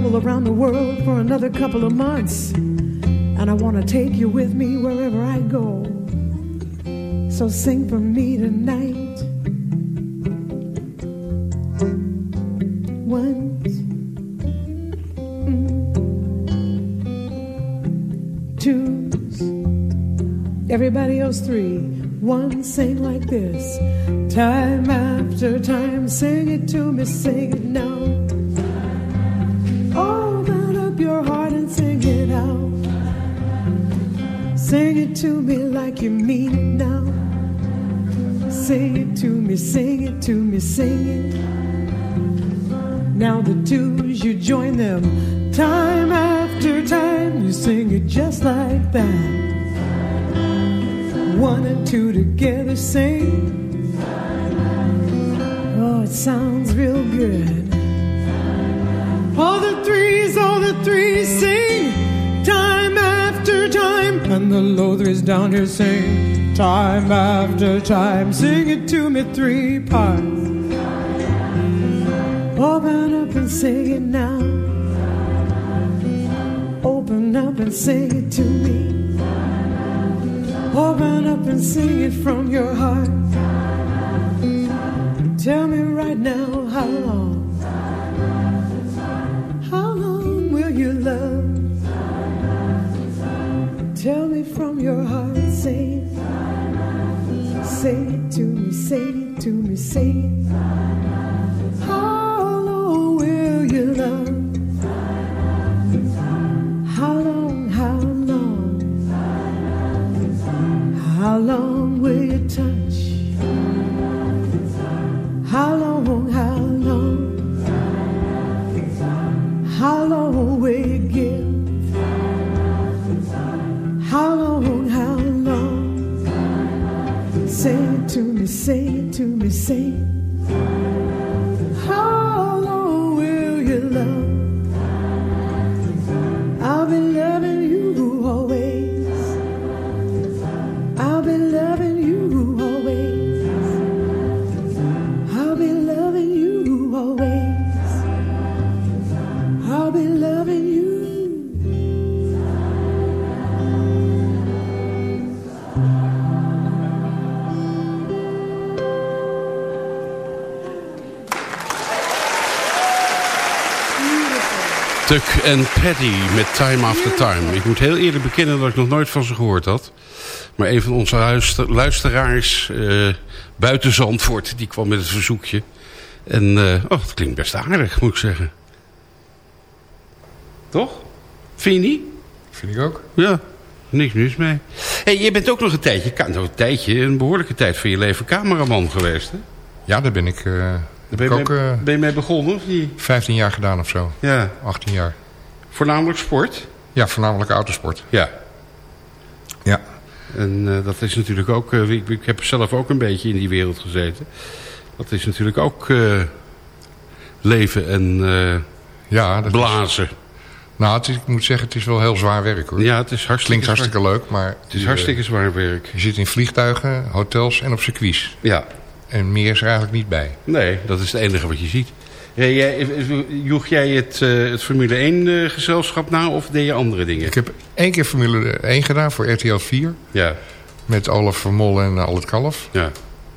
travel around the world for another couple of months. And I wanna take you with me wherever I go. So sing for me tonight. One, mm, two, everybody else three. One, sing like this. Time after time, sing it to me, sing Now the twos, you join them. Time after time, you sing it just like that. One and two together sing. Oh, it sounds real good. All the threes, all the threes sing. Time after time. And the low threes down here sing. Time after time. Sing it to me three parts. Open up and sing it now. Open up and sing it to me. Open up and sing it from your heart. Tell me right now how long. How long will you love? Tell me from your heart. Say it. Say it to me. Say it to me. Say it. How long will you touch? How long, how long? How long will you give? How long, how long? Say it to me, say it to me, say it. Tuck en Paddy met Time After Time. Ik moet heel eerlijk bekennen dat ik nog nooit van ze gehoord had. Maar een van onze luister- luisteraars eh, buiten Zandvoort... die kwam met het verzoekje. En eh, oh, het klinkt best aardig, moet ik zeggen. Toch? Vind je niet? Vind ik ook. Ja, niks mis mee. hey, je bent ook nog een tijdje, kan nog een tijdje, een behoorlijke tijd van je leven cameraman geweest, hè? Ja, daar ben ik, eh, Daar ben je, ook mee, eh, ben je mee begonnen, of niet? 15 jaar gedaan of zo. Ja, 18 jaar. voornamelijk sport. Ja, voornamelijk autosport. Ja, Ja. En eh, dat is natuurlijk ook... eh, ik, ik heb zelf ook een beetje in die wereld gezeten. Dat is natuurlijk ook leven en Ja, dat is- blazen. nou, het is, ik moet zeggen, het is wel heel zwaar werk hoor. Ja, het is hartstikke, Klinkt hartstikke leuk, maar... Het is hartstikke zwaar werk. Je zit in vliegtuigen, hotels en op circuits. Ja, En meer is er eigenlijk niet bij. nee, dat is het enige wat je ziet. Jij, joeg jij het, eh, het Formule 1 eh, gezelschap na of deed je andere dingen? Ik heb één keer Formule 1 gedaan voor RTL 4. Ja, Met Olaf Vermol en Al het Kalf. ja.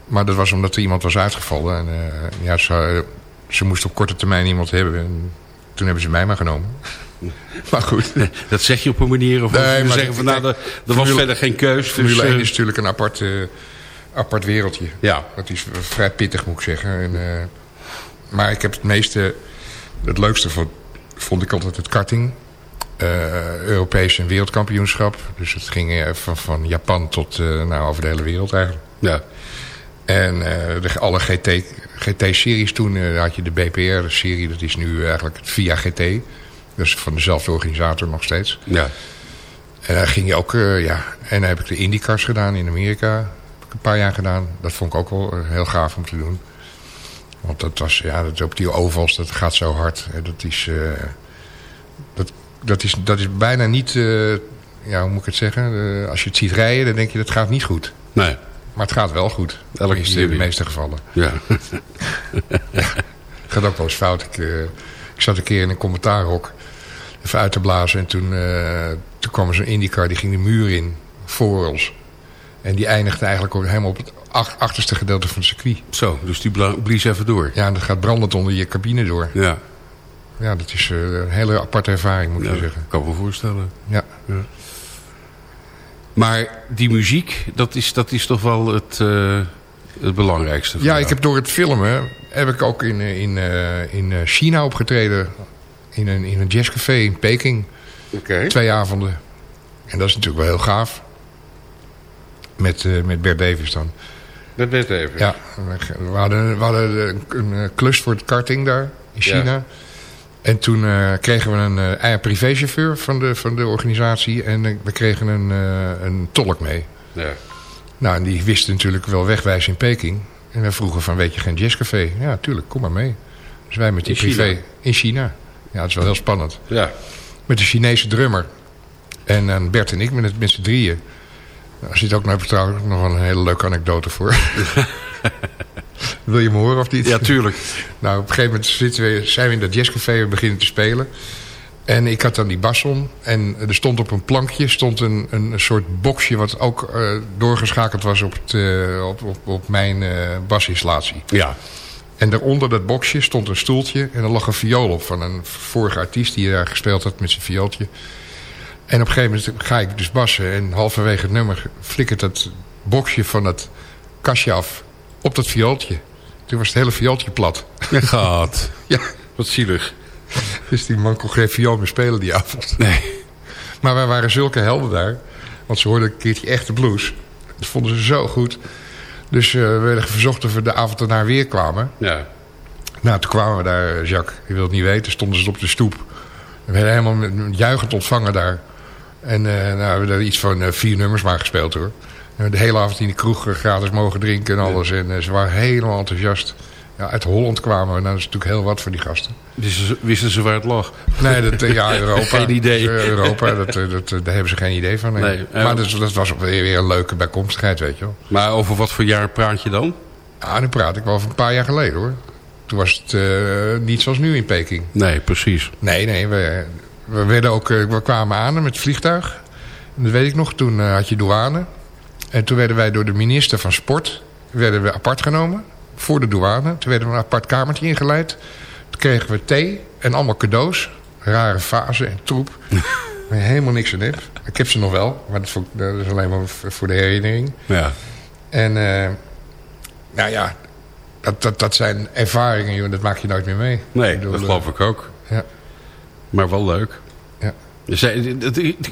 Maar dat was omdat er iemand was uitgevallen. En eh, ja, ze, ze moesten op korte termijn iemand hebben. En toen hebben ze mij maar genomen. maar goed. Dat zeg je op een manier of Nee, maar zeggen van nou, er, was Formule- verder geen keus. Formule dus, 1 eh, is natuurlijk een aparte apart wereldje. Ja. Dat is vrij pittig, moet ik zeggen. En, eh, maar ik heb het meeste... Het leukste vond, vond ik altijd het karting. Uh, Europees en wereldkampioenschap. Dus het ging uh, van, van Japan tot nou, over de hele wereld eigenlijk. Ja. En de, alle GT-series GT toen had je de BPR-serie. Dat is nu eigenlijk het VIA GT. Dus van dezelfde organisator nog steeds. Ja. En daar ging je ook, ja. En dan heb ik de IndyCars gedaan in Amerika. Een paar jaar gedaan. Dat vond ik ook wel heel gaaf om te doen. Want dat was, ja, dat, op die ovals, dat gaat zo hard. Dat is, dat, dat, is, dat is bijna niet, uh, ja, hoe moet ik het zeggen? Uh, als je het ziet rijden, dan denk je dat gaat niet goed. Nee. Maar het gaat wel goed. Elke in de meeste gevallen. Ja. ja. Het gaat ook wel eens fout. Ik, ik zat een keer in een commentaarhok even uit te blazen. En toen, toen kwam er zo'n IndyCar, die ging de muur in voor ons. En die eindigde eigenlijk ook helemaal op het achterste gedeelte van het circuit. Zo, dus die blies even door. Ja, en dat gaat brandend onder je cabine door. Ja. Ja, dat is een hele aparte ervaring, moet ja, je zeggen. kan me voorstellen. Ja. ja. Maar die muziek, dat is, dat is toch wel het, uh, het belangrijkste? Ja, ik heb door het filmen... heb ik ook in, in, uh, in China opgetreden. In een, in een jazzcafé in Peking. Okay. Twee avonden. En dat is natuurlijk wel heel gaaf. Met, uh, met Bert Davis dan. Met Bert Davis? Ja. We hadden, we hadden een, klus voor het karting daar in China... Ja. En toen uh, kregen we een uh, privéchauffeur van de, van de organisatie. En uh, we kregen een, een tolk mee. Ja. Nou, en die wist natuurlijk wel wegwijzen in Peking. En we vroegen van, weet je geen jazzcafé? Ja, tuurlijk, kom maar mee. Dus wij met die in privé... China? In China. Ja, dat is wel heel spannend. Ja. Met de Chinese drummer. En uh, Bert en ik met, met z'n drieën. Daar zit ook nog, trouwens nog een hele leuke anekdote voor. Wil je me horen of niet? Ja, tuurlijk. nou, op een gegeven moment zitten we, zijn we in dat jazzcafé en beginnen te spelen. En ik had dan die basson. En er stond op een plankje stond een, een soort boxje... wat ook uh, doorgeschakeld was op, het, uh, op, op, op, mijn uh, basinstallatie. Ja. En daaronder dat boxje stond een stoeltje... en er lag een viool op van een vorige artiest... die daar gespeeld had met zijn viooltje. En op een gegeven moment ga ik dus bassen... en halverwege het nummer flikkert dat boxje van dat kastje af... op dat viooltje. Toen was het hele viooltje plat. Ja, gaat. ja. Wat zielig. Dus die man kon geen viool meer spelen die avond. Nee. Maar wij waren zulke helden daar. Want ze hoorden een keertje echte blues. Dat vonden ze zo goed. Dus uh, we werden verzocht of we de avond daarna weer kwamen. Ja. Nou, toen kwamen we daar, Jacques. Je wilt het niet weten. Stonden ze op de stoep. We werden helemaal juichend ontvangen daar. En uh, nou, we hebben iets van uh, vier nummers maar gespeeld hoor. De hele avond in de kroeg gratis mogen drinken en alles. En ze waren helemaal enthousiast. Ja, uit Holland kwamen we. Nou, dat is natuurlijk heel wat voor die gasten. Wisten ze, wisten ze waar het lag? Nee, dat, ja, Europa. geen idee. Europa, dat, dat, daar hebben ze geen idee van. Nee. Nee, maar dat, dat was weer, weer een leuke bijkomstigheid, weet je wel. Maar over wat voor jaar praat je dan? Ja, nu praat ik wel over een paar jaar geleden, hoor. Toen was het uh, niet zoals nu in Peking. Nee, precies. Nee, nee. We, we, werden ook, we kwamen aan met het vliegtuig. En dat weet ik nog. Toen uh, had je douane. En toen werden wij door de minister van Sport werden we apart genomen voor de douane. Toen werden we een apart kamertje ingeleid. Toen kregen we thee en allemaal cadeaus. Rare vazen en troep. Helemaal niks aan hebt. Ik heb ze nog wel, maar dat, dat is alleen maar voor de herinnering. Ja. En uh, nou ja, dat, dat, dat zijn ervaringen, joh, dat maak je nooit meer mee. Nee, bedoel, dat geloof ik ook. Ja. Maar wel leuk. Ja. Zij,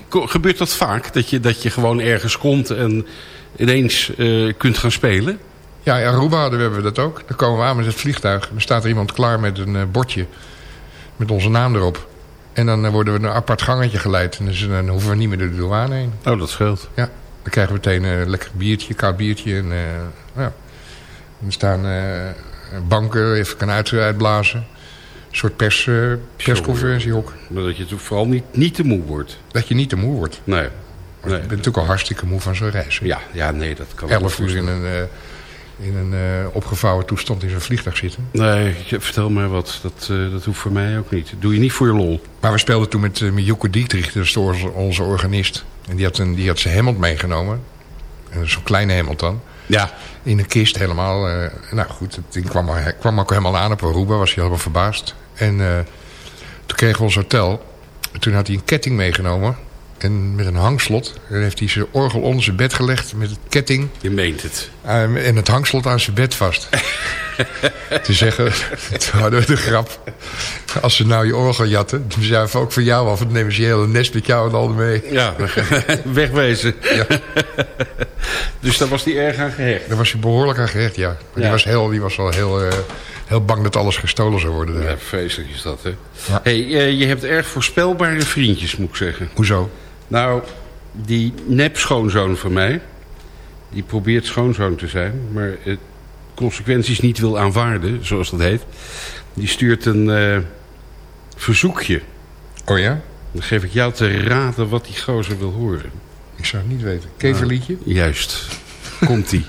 gebeurt dat vaak? Dat je, dat je gewoon ergens komt en ineens uh, kunt gaan spelen? Ja, in Aruba hebben we dat ook. Dan komen we aan met het vliegtuig. Dan staat er iemand klaar met een uh, bordje. Met onze naam erop. En dan uh, worden we naar een apart gangetje geleid. En dus, dan hoeven we niet meer door de douane heen. Oh, dat scheelt. Ja, dan krijgen we meteen een lekker biertje, koud biertje. En, ja. er staan banken, even kan uit, uitblazen. Een soort pers, persconferentie ook. Maar dat je vooral niet, niet te moe wordt. Dat je niet te moe wordt. Nee. nee. Ik ben natuurlijk al hartstikke moe van zo'n reis. Ja, ja, nee, dat kan Elf uur in een, uh, in een uh, opgevouwen toestand in zo'n vliegtuig zitten. Nee, vertel maar wat. Dat, dat hoeft voor mij ook niet. Dat doe je niet voor je lol. Maar we speelden toen met, met Dietrich, dat is onze, onze organist. En die had, een, die had zijn hemelt meegenomen. Zo'n kleine hemelt dan. Ja. In een kist helemaal. nou goed, het ding kwam, kwam ook helemaal aan op Aruba. Was hij helemaal verbaasd. En toen kregen we ons hotel. Toen had hij een ketting meegenomen En met een hangslot. En heeft hij zijn orgel onder zijn bed gelegd met het ketting. Je meent het. eh, en het hangslot aan zijn bed vast. Te zeggen, toen hadden we de grap. Als ze nou je orgel jatten, dan zijn we ook van jou af. Dan nemen ze je hele nest met jou en al mee. Ja, wegwezen. Ja. dus daar was hij erg aan gehecht. Daar was hij behoorlijk aan gehecht, ja. Maar Ja. Die was, heel, die was wel heel, eh, heel bang dat alles gestolen zou worden. daar. Ja, vreselijk is dat, hè? Ja. Hey, eh, je hebt erg voorspelbare vriendjes, moet ik zeggen. Hoezo? Nou, die nep-schoonzoon van mij... die probeert schoonzoon te zijn... maar het consequenties niet wil aanvaarden, zoals dat heet... die stuurt een eh, verzoekje. Oh ja? Dan geef ik jou te raden wat die gozer wil horen. Ik zou het niet weten. Keverliedje? Juist. Komt-ie.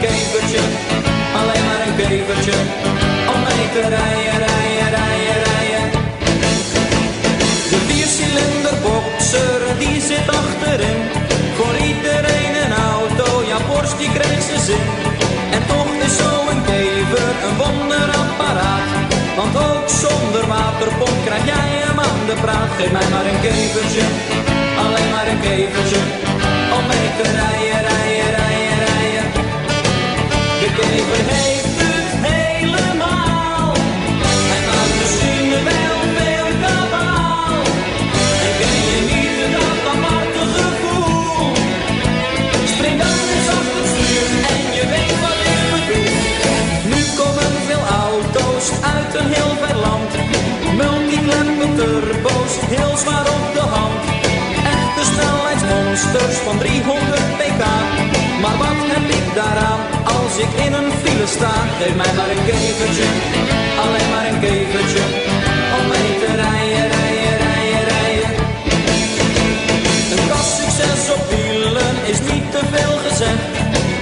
Kevertje, alleen maar een kevertje. Om mee te rijden, rijden, rijden, rijden. De viercilinder boxer, die zit achterin. Voor iedereen een auto, ja Porsche die kreeg ze zin. En toch is zo'n kever een wonderapparaat. Want ook zonder waterpomp krijg jij hem aan de praat. Geef mij maar een kevertje, alleen maar een kevertje. Om mee te rijden, rijden, rijden. Uit een heel ver land. Multiclappen turbo's, heel zwaar op de hand. Snelheidsmonsters van 300 pk. Maar wat heb ik daaraan als ik in een file sta? Geef mij maar een kevertje, alleen maar een kevertje. Om mee te rijden, rijden, rijden, rijden. Een kastsucces op wielen is niet te veel gezegd.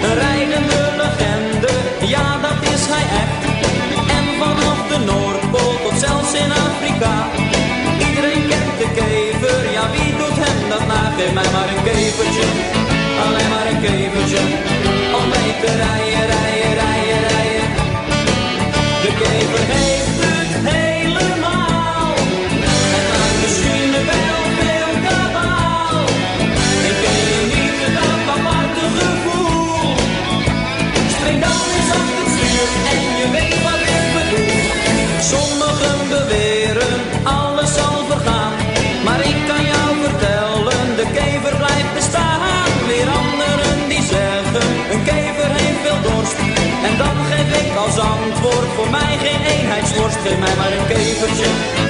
Een rijdende legende, ja dat is hij echt. En vanaf de Noordpool tot zelfs in Afrika. Dat na? Geef mij maar een kevertje, alleen maar een kevertje. Om mee te rijden, rijden, rijden. Eenheidsworst. Geef mij maar een kevertje, alleen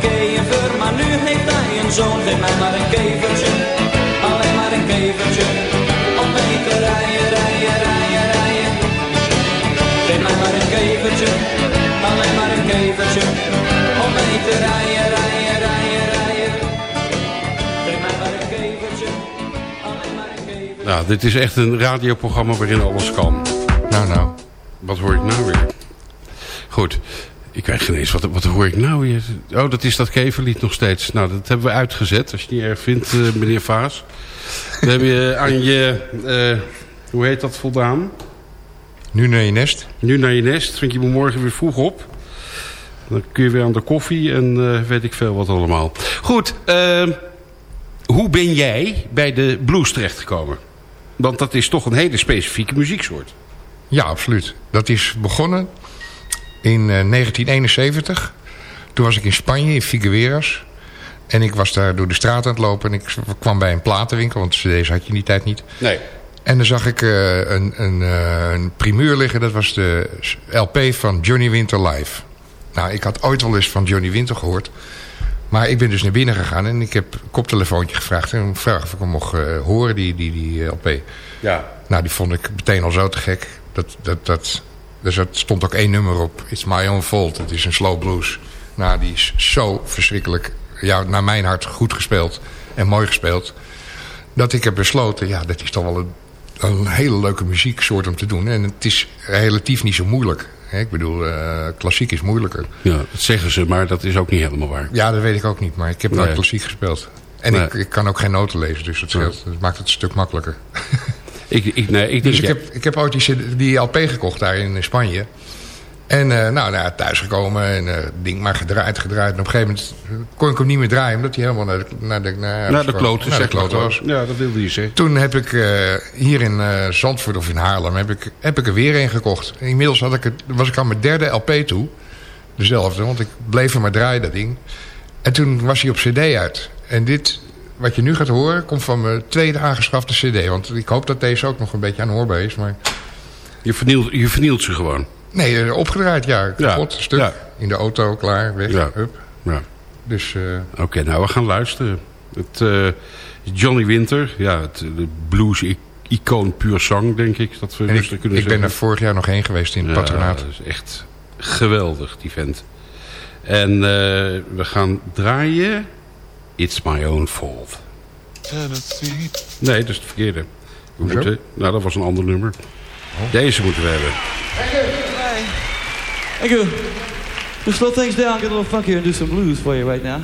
koning kever, maar nu heeft hij een zoon. Geef mij maar een kevertje, alleen maar een kevertje. Om mee te rijden, rijden, rijden, rijden. Geef mij maar een kevertje, alleen maar een kevertje. Om mee te rijden, rijden, rijden, rijden. Geef mij maar een kevertje, alleen maar een kevertje. Nou, dit is echt een radioprogramma waarin alles kan. Nou, nou. Ik weet geen eens, wat, wat hoor ik nou weer? Oh, dat is dat keverlied nog steeds. Nou, dat hebben we uitgezet, als je het niet erg vindt, eh, meneer Vaas. We hebben je aan je, hoe heet dat, voldaan. Nu naar je nest. Nu naar je nest, vind je me morgen weer vroeg op. Dan kun je weer aan de koffie en eh, weet ik veel wat allemaal. Goed, eh, hoe ben jij bij de blues terechtgekomen? Want dat is toch een hele specifieke muzieksoort. Ja, absoluut. Dat is begonnen in 1971. Toen was ik in Spanje, in Figueras. En ik was daar door de straat aan het lopen. En ik kwam bij een platenwinkel, want cd's had je in die tijd niet. Nee. En dan zag ik uh, een, een, uh, een primeur liggen. Dat was de LP van Johnny Winter Live. Nou, ik had ooit wel eens van Johnny Winter gehoord. Maar ik ben dus naar binnen gegaan en ik heb een koptelefoontje gevraagd. En vraag of ik hem mocht uh, horen, die, die, die LP. Ja. Nou, die vond ik meteen al zo te gek. Dat, dat, dat, dus er stond ook één nummer op. It's My Own Fault. Het is een slow blues. Nou, die is zo verschrikkelijk, ja, naar mijn hart goed gespeeld. En mooi gespeeld. Dat ik heb besloten, ja, dat is toch wel een, een hele leuke muzieksoort om te doen. En het is relatief niet zo moeilijk. Ik bedoel, uh, klassiek is moeilijker. Ja, dat zeggen ze, maar dat is ook niet helemaal waar. Ja, dat weet ik ook niet. Maar ik heb nooit nee. klassiek gespeeld. En Nee. ik, ik kan ook geen noten lezen, dus dat, scheelt, dat maakt het een stuk makkelijker. Ik, ik, nee, ik Dus ik heb, ik heb ooit die, die LP gekocht daar in Spanje. En uh, nou, nou, thuisgekomen en uh, ding maar gedraaid, gedraaid. En op een gegeven moment kon ik hem niet meer draaien... omdat hij helemaal naar de, naar de, naar, naar de kloten, naar de kloten was. Ja, dat wilde je zeggen. Toen heb ik uh, hier in uh, Zandvoort of in Haarlem... heb ik, heb ik er weer een gekocht. En inmiddels had ik het, was ik aan mijn derde LP toe. Dezelfde, want ik bleef er maar draaien, dat ding. En toen was hij op cd uit. En dit, wat je nu gaat horen, komt van mijn tweede aangeschafte cd. Want ik hoop dat deze ook nog een beetje aanhoorbaar is. Maar Je vernielt, je vernielt ze gewoon. nee, eh, opgedraaid, ja. Kapot, stuk. ja. In de auto, klaar, weg, Ja. hup. Ja. Dus eh, Oké, nou we gaan luisteren. Het, eh, Johnny Winter, ja, het, de blues-icoon puur zang, denk ik. Dat we en ik, rustig kunnen ik ben er vorig jaar nog heen geweest in het Ja, patronaat. dat is echt geweldig, die vent. En we gaan draaien It's My Own Fault. Nee, dat is het verkeerde. We Hoezo? moeten, nou, dat was een ander nummer. Deze moeten we hebben. Thank you. To slow things down, get a little funkier and do some blues for you right now.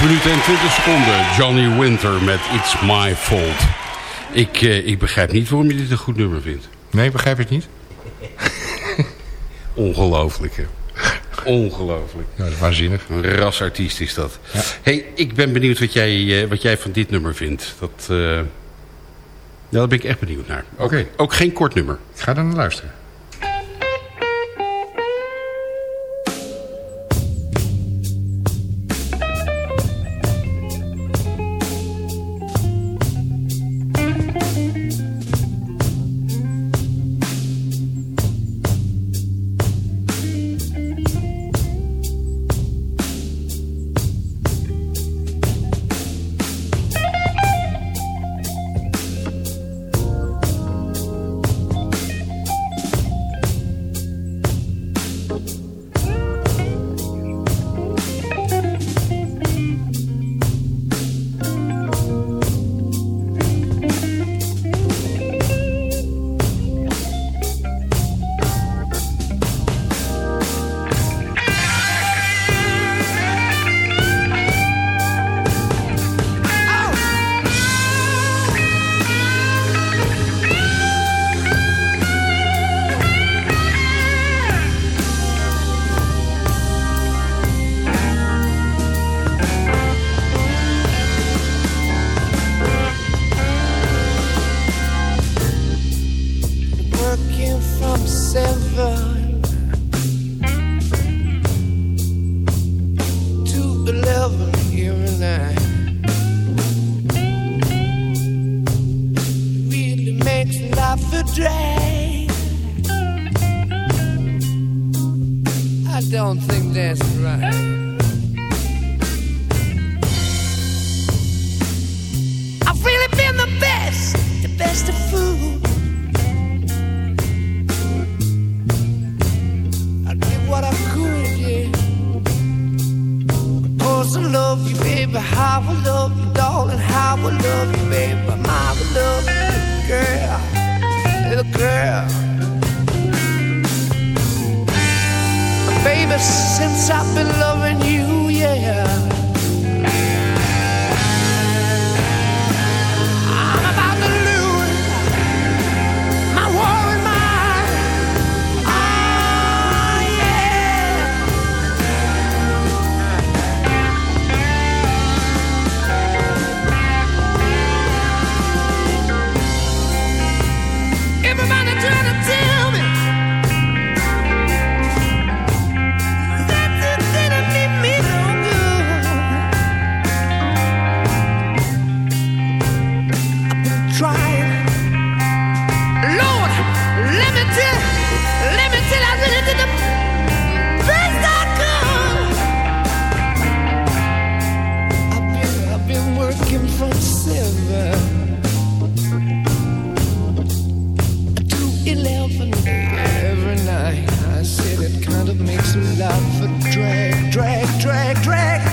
minuten en 20 seconden. Johnny Winter met It's My Fault. Ik, eh, ik begrijp niet waarom je dit een goed nummer vindt. Nee, begrijp het niet. Ongelooflijk, hè? Ongelooflijk. Dat is waanzinnig. Een rasartiest is dat. Hey, ik ben benieuwd wat jij, eh, wat jij van dit nummer vindt. Dat, uh... daar ben ik echt benieuwd naar. Oké. Ook geen kort nummer. Ik ga dan naar luisteren. Lord, let me tell, let me tell, I really did the best I could. I've been, I've been working from seven to eleven every night. I said it kind of makes me laugh, drag, drag, drag, drag.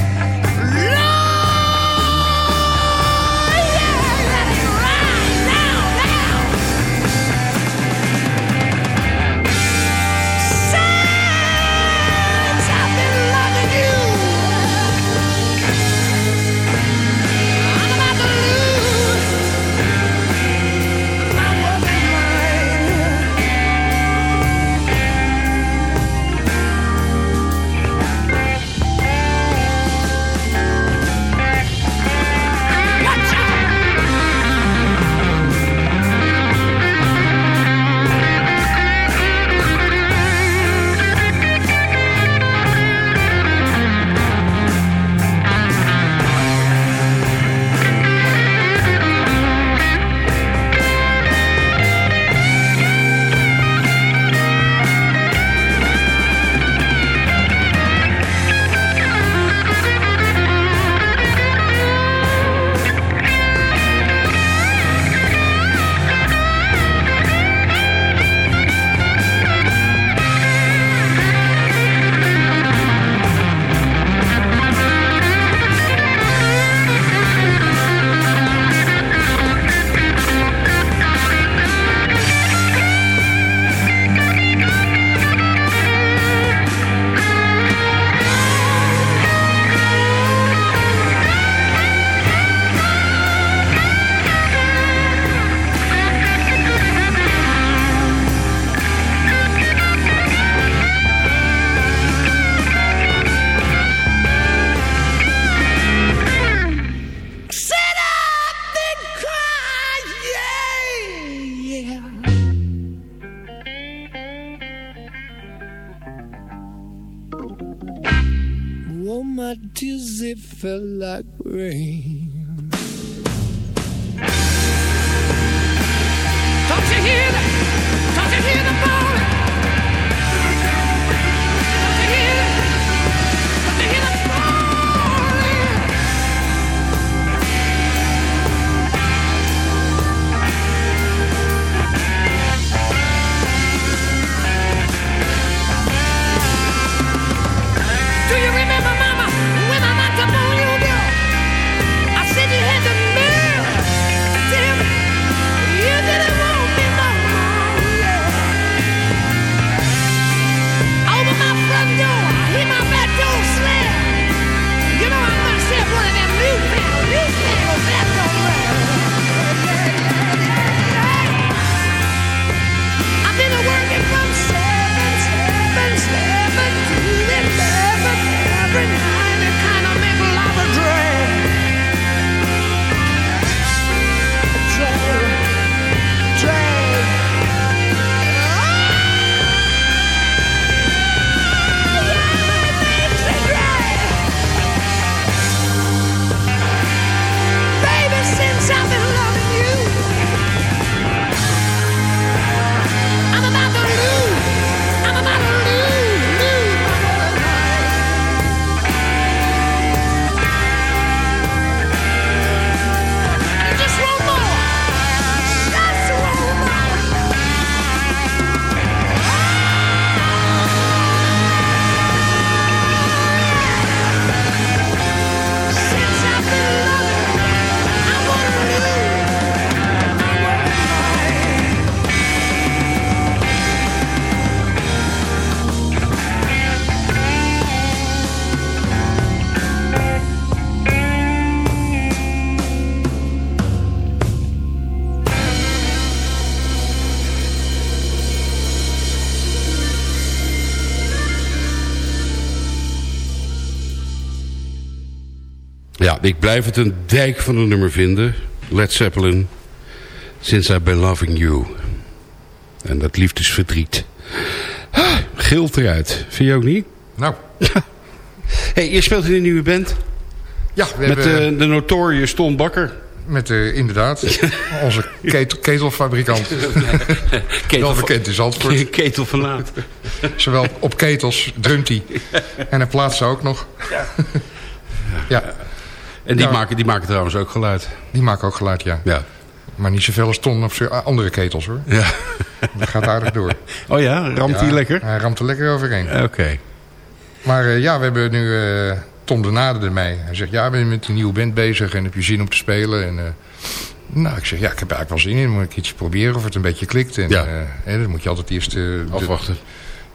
blijf het een dijk van een nummer vinden. Led Zeppelin. Since I've Been Loving You. En dat liefdesverdriet. Ah, Geelt eruit. Vind je ook niet? Nou. hey, je speelt in een nieuwe band. Ja, we Met hebben... de, de notorious Ton Bakker met de, inderdaad, onze ketel, ketelfabrikant. ketel Wel bekend in Ketel verlaat. Zowel op ketels drumt hij. En hij plaatst ze ook nog. ja. ja. En die, maken, die maken trouwens ook geluid. Die maken ook geluid, ja. ja. Maar niet zoveel als ton of ah, andere ketels, hoor. Ja. Dat gaat aardig door. Oh ja? Ramt hij lekker? hij ramt er lekker overheen. Eh, oké. Maar eh, ja, we hebben nu eh, uh, Tom de ermee. Hij zegt, ja, ben je met een nieuwe band bezig en heb je zin om te spelen? En, nou, ik zeg, ja, ik heb eigenlijk wel zin in. Moet ik iets proberen of het een beetje klikt? En, ja. Hè, dan moet je altijd eerst... Afwachten.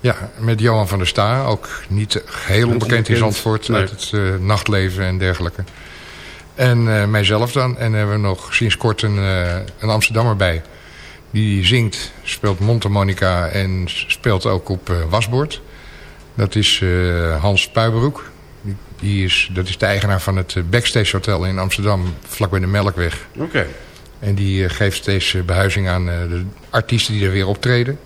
Ja, met Johan van der Sta, ook niet heel onbekend in Zandvoort... Uit het nachtleven en dergelijke. En eh, mijzelf dan. En hebben we nog sinds kort een, eh, een Amsterdammer bij. Die zingt, speelt mondharmonica en speelt ook op eh, wasbord. Dat is Hans Puiberoek. Die, die is, dat is de eigenaar van het Backstage Hotel in Amsterdam, vlakbij de Melkweg. Oké. En die geeft steeds eh, behuizing aan de artiesten die er weer optreden.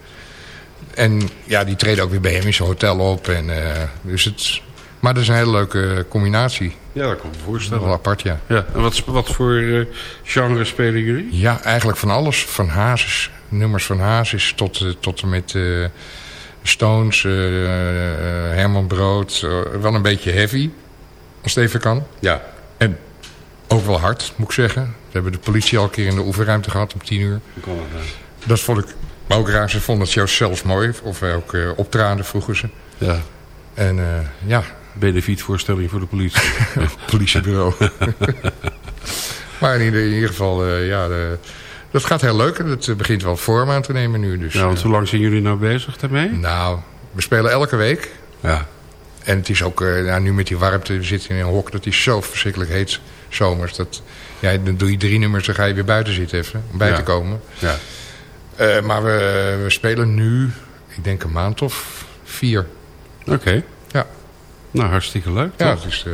En ja, die treden ook weer bij hem in zijn hotel op. En, dus het, maar dat is een hele leuke combinatie. Ja, dat kan ik me Wel voorstellen. apart, ja. Ja. En wat, wat voor eh, genre spelen jullie? Ja, eigenlijk van alles. Van Hazes, nummers van Hazes tot, eh, tot en met eh, Stones, Herman Brood. wel een beetje heavy, als het even kan. Ja. En ook wel hard, moet ik zeggen. We hebben de politie al een keer in de oefenruimte gehad om tien uur. Eh. Dat vond ik ook raar. Ze vonden het zelfs, zelfs mooi. Of wij ook optraden, vroegen ze. Ja. En ja, Benefietvoorstelling voor de politie. politiebureau. maar in ieder, in ieder geval, eh, ja, de, dat gaat heel leuk. En het eh, begint wel vorm aan te nemen nu. Dus, ja, want eh, hoe lang zijn jullie nou bezig daarmee? nou, we spelen elke week. Ja. En het is ook, ja, nu met die warmte, we zitten in een hok, dat is zo verschrikkelijk heet zomers. Dat, ja, dan doe je drie nummers, dan ga je weer buiten zitten even, om bij Ja. te komen. Ja. Maar we, we spelen nu, ik denk een maand of vier. Oké. Nou, hartstikke leuk. ja het is... eh,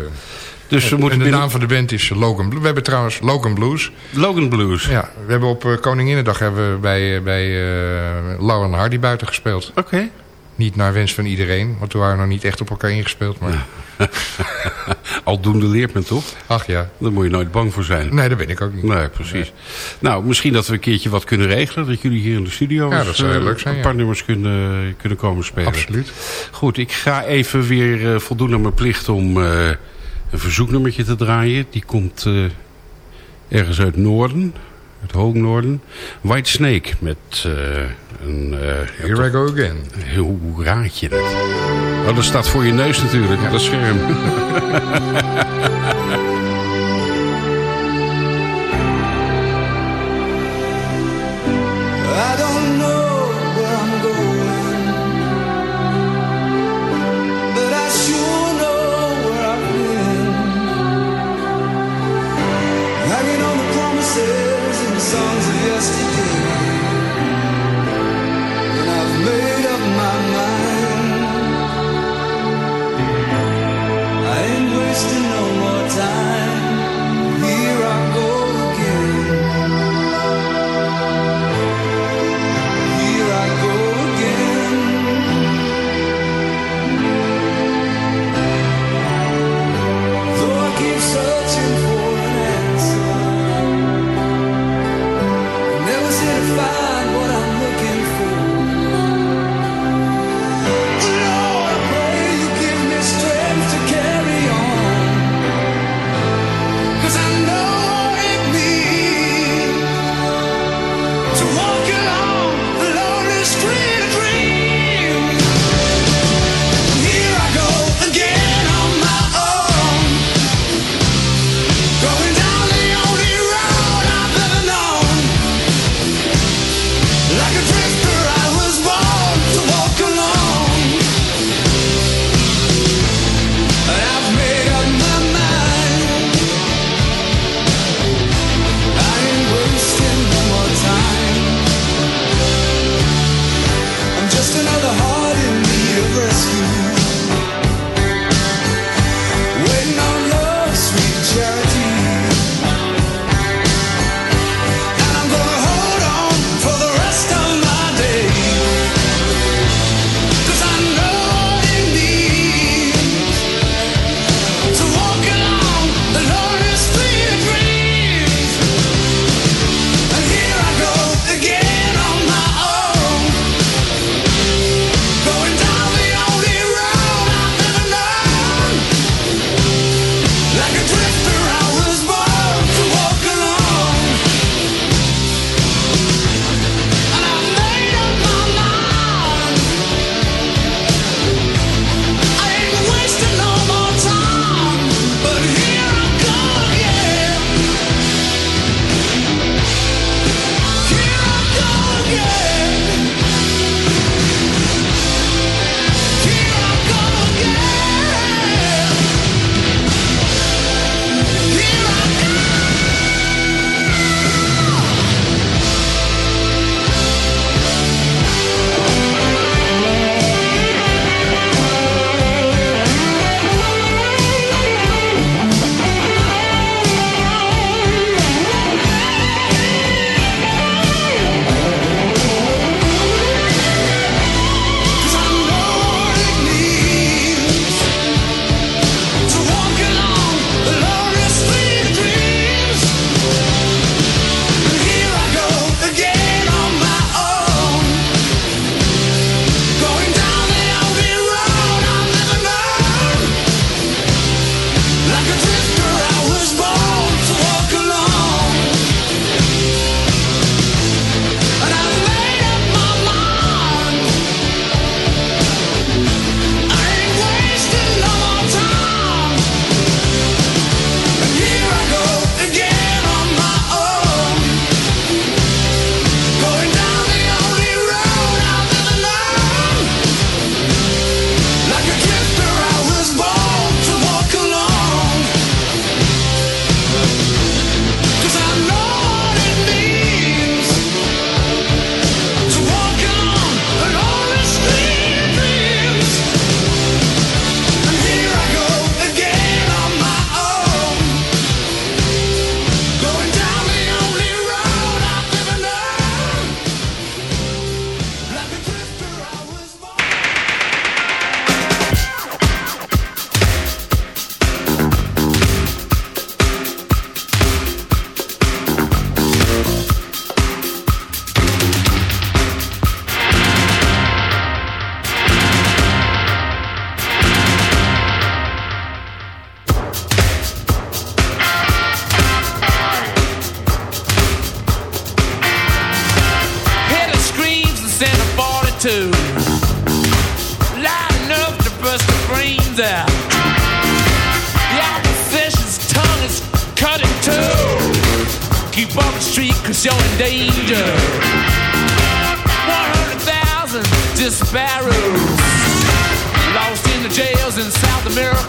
Dus we en moeten de binnen... naam van de band is Logan Blues. We hebben trouwens Logan Blues. Logan Blues. Ja, we hebben op eh, Koninginnedag hebben we bij, eh, bij eh Lauren Hardy buiten gespeeld. Oké. Niet naar wens van iedereen, want we waren nog niet echt op elkaar ingespeeld. Maar Aldoende leert men toch? ach ja, Daar moet je nooit bang voor zijn. nee, dat ben ik ook niet. Nee, precies. Nou, misschien dat we een keertje wat kunnen regelen. Dat jullie hier in de studio Ja, eens, dat zou heel eh, leuk zijn, een ja. paar nummers kunnen, kunnen komen spelen. Absoluut. Goed, ik ga even weer eh, voldoen aan mijn plicht om eh, een verzoeknummertje te draaien. Die komt ergens uit noorden. Het hoog noorden. White Snake met eh, een... eh, Here I go again. hoe raad je dat? Oh, dat staat voor je neus natuurlijk, dat scherm.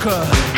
Walker.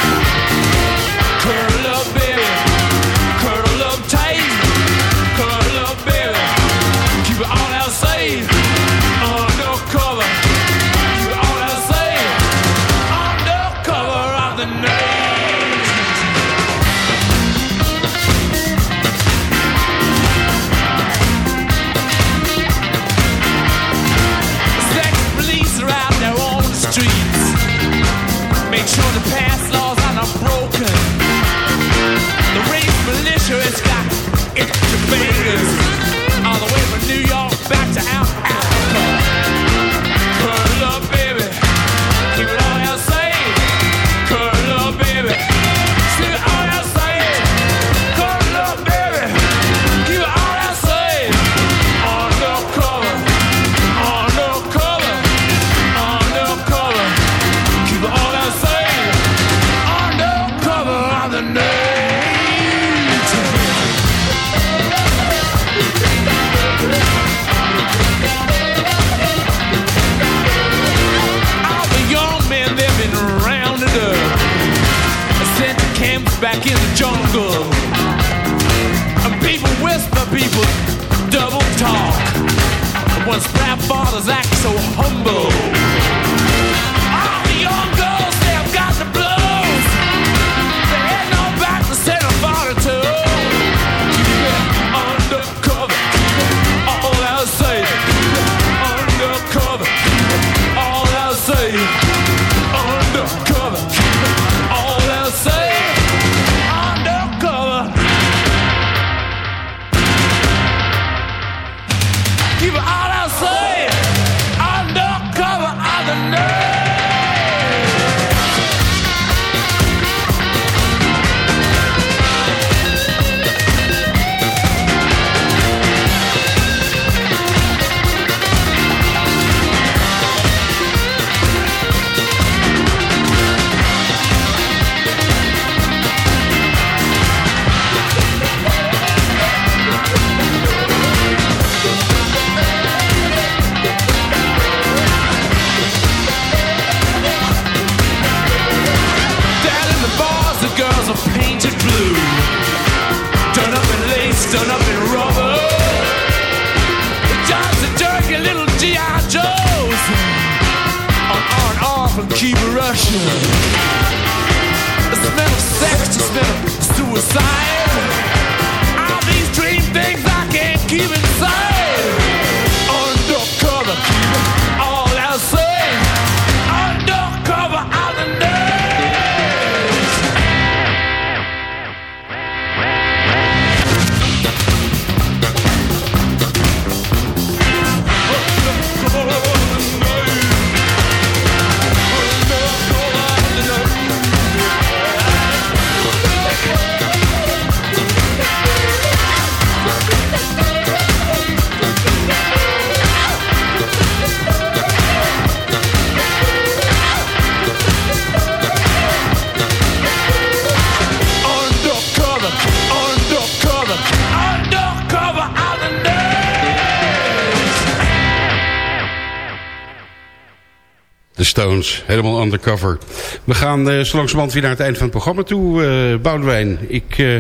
Stones, helemaal undercover. We gaan eh zo langzamerhand weer naar het eind van het programma toe. eh Boudewijn, ik eh,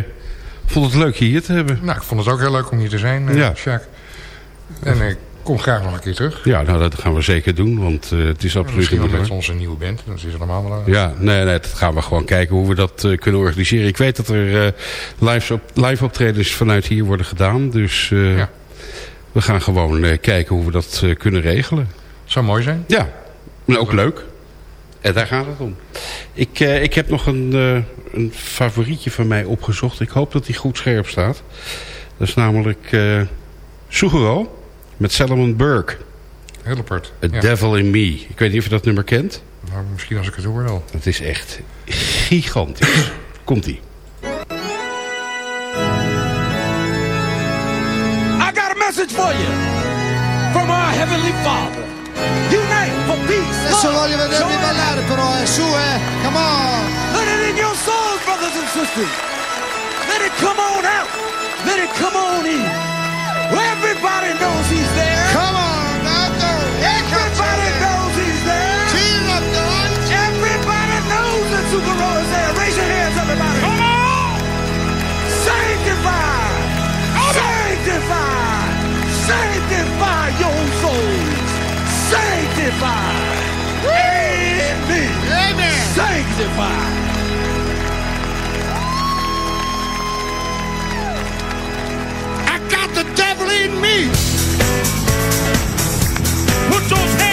vond het leuk je hier te hebben. Nou, ik vond het ook heel leuk om hier te zijn, Ja. Sjaak. En ik kom graag nog een keer terug. Ja, nou dat gaan we zeker doen, want het is absoluut Misschien met onze nieuwe band. Dat is allemaal wel... Ja, nee, nee, dat gaan we gewoon kijken hoe we dat kunnen organiseren. Ik weet dat er live, op, live optredens vanuit hier worden gedaan. Dus Ja. we gaan gewoon kijken hoe we dat kunnen regelen. Zou mooi zijn. Ja, en ook leuk. En daar gaat het om. Ik, eh, ik heb nog een, eh, een favorietje van mij opgezocht. Ik hoop dat die goed scherp staat. Dat is namelijk eh Suguro met Salomon Burke. Heel apart. A Ja. Devil in Me. Ik weet niet of je dat nummer kent. Nou, misschien als ik het hoor wel. Het is echt gigantisch. Komt-ie. I got a message for you from our Heavenly Father. Unite for peace. Adesso voglio vedervi ballare però, su, eh. Come on. Let it in your soul, brothers and sisters. Let it come on out. Let it come on in. Everybody knows he's there. Come on, Everybody knows he's there. Cheer up, Don. Everybody knows there. Raise your hands, everybody. Come on. Sanctify. Sanctify. Sanctify your Sanctify in me. Amen. Sanctified. I got the devil in me. Put those hands.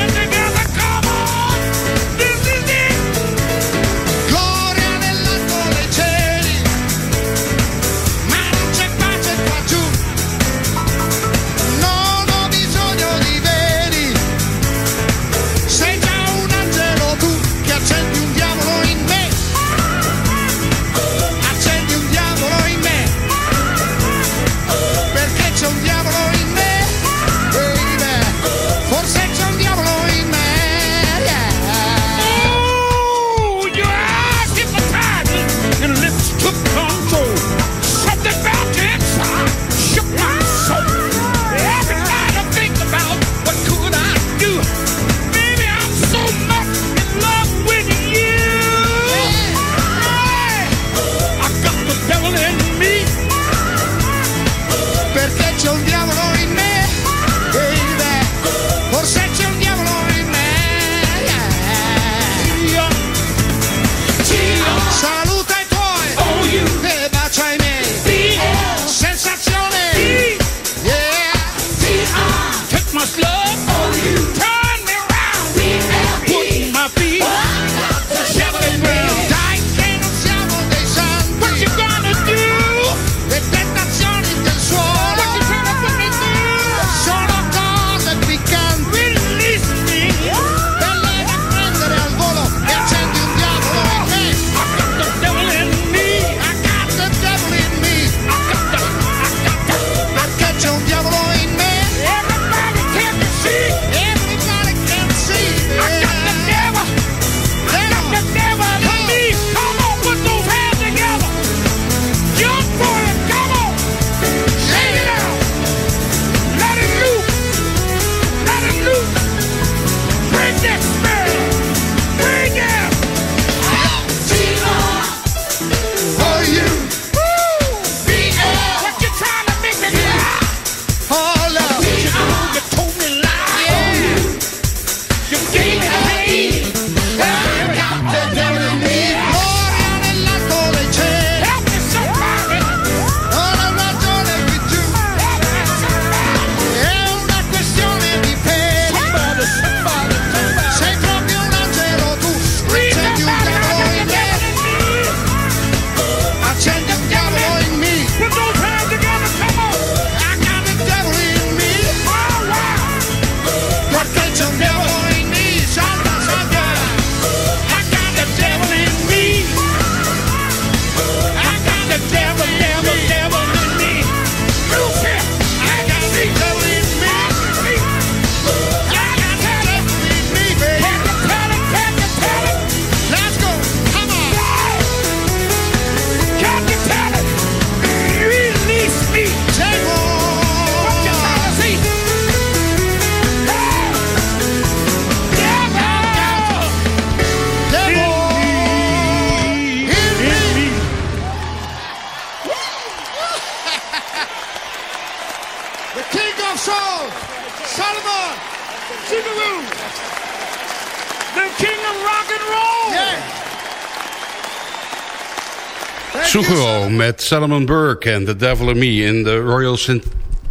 Salomon Burke en The Devil and Me in de Royal St.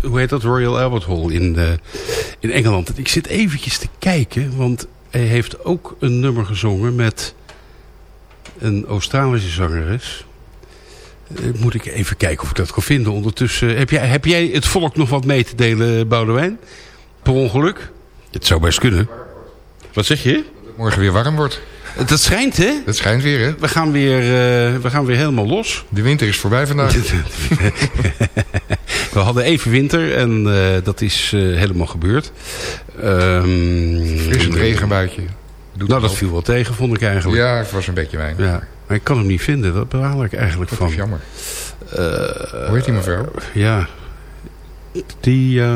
Hoe heet dat? Royal Albert Hall in, de, in Engeland. Ik zit eventjes te kijken, want hij heeft ook een nummer gezongen met een Australische zangeres. Eh, moet ik even kijken of ik dat kan vinden. Ondertussen, eh, heb jij, heb jij het volk nog wat mee te delen, eh, Boudewijn? Per ongeluk? Het zou best kunnen. Wat zeg je? Dat het morgen weer warm wordt. Dat schijnt, hè? Dat schijnt weer, hè? We gaan weer, eh, we gaan weer helemaal los. De winter is voorbij vandaag. we hadden even winter en eh, dat is eh, helemaal gebeurd. Um, Frissend regenbuitje. Nou, dat viel wel tegen, vond ik eigenlijk. Ja, het was een beetje weinig. Ja, maar ik kan hem niet vinden, dat bewaal ik eigenlijk van. Dat is jammer. Hoe heet die mevrouw? ja, Tia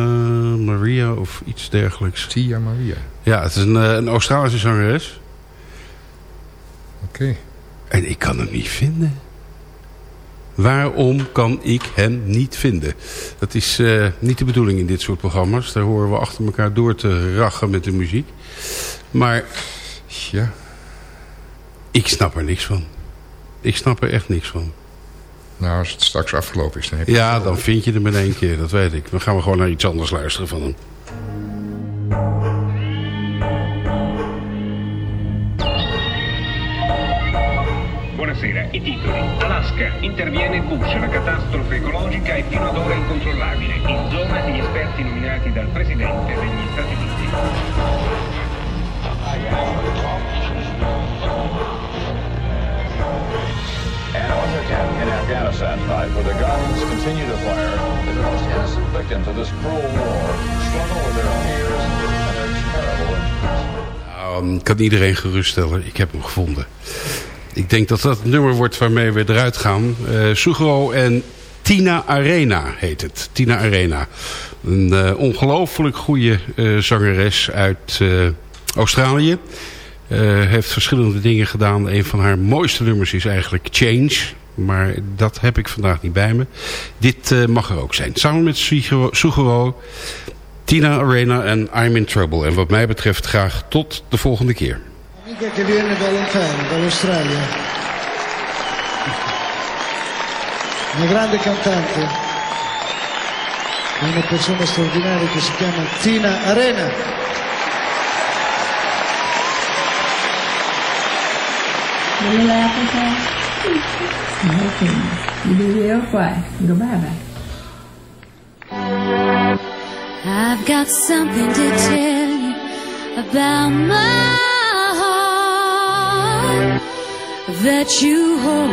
Maria of iets dergelijks. Tia Maria. Ja, het is een, een Australische zangeres. En ik kan hem niet vinden. Waarom kan ik hem niet vinden? Dat is eh, niet de bedoeling in dit soort programma's. Daar horen we achter elkaar door te rachen met de muziek. Maar Ja. ik snap er niks van. Ik snap er echt niks van. Nou, als het straks afgelopen is, dan heb je... Ja, dan vind je hem in één keer, dat weet ik. Dan gaan we gewoon naar iets anders luisteren van hem. Buonasera, i titoli. Alaska, interviene Bush, la catastrofe ecologica è fino ad ora incontrollabile. In zona gli esperti nominati dal Presidente degli Stati Uniti. And once again in Afghanistan tonight, where the guns continue to fire, the most innocent victims of this cruel war struggle with their fears and their terrible injuries. Nou, ik kan iedereen geruststellen. Ik heb hem gevonden. Ik denk dat dat het nummer wordt waarmee we eruit gaan. Eh Sugro en Tina Arena heet het. Tina Arena. Een eh, ongelooflijk goede eh, zangeres uit Australië. Heeft verschillende dingen gedaan. Een van haar mooiste nummers is eigenlijk Change. Maar dat heb ik vandaag niet bij me. Dit mag er ook zijn. Samen met Sugro, Tina Arena en I'm in Trouble. En wat mij betreft graag tot de volgende keer. Amica che viene da lontano, dall'Australia. Una grande cantante. Una persona straordinaria che si chiama Tina Arena. Okej. Vill du göra det? Då bär det. I've got something to tell you about my that you hold.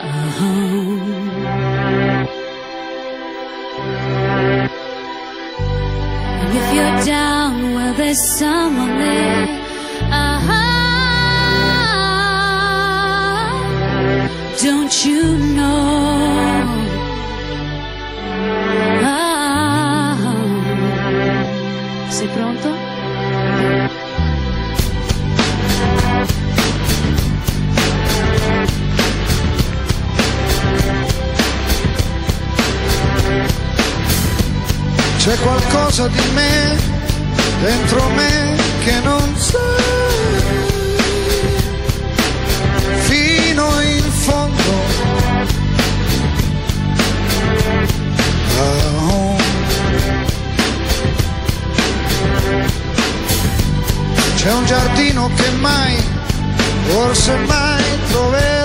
Uh-huh. And if you're down, well, there's someone there. Uh-huh. Don't you know? C'è qualcosa di me, dentro me, che non sai. Fino in fondo. Ah, C'è un giardino che mai, forse mai troverò.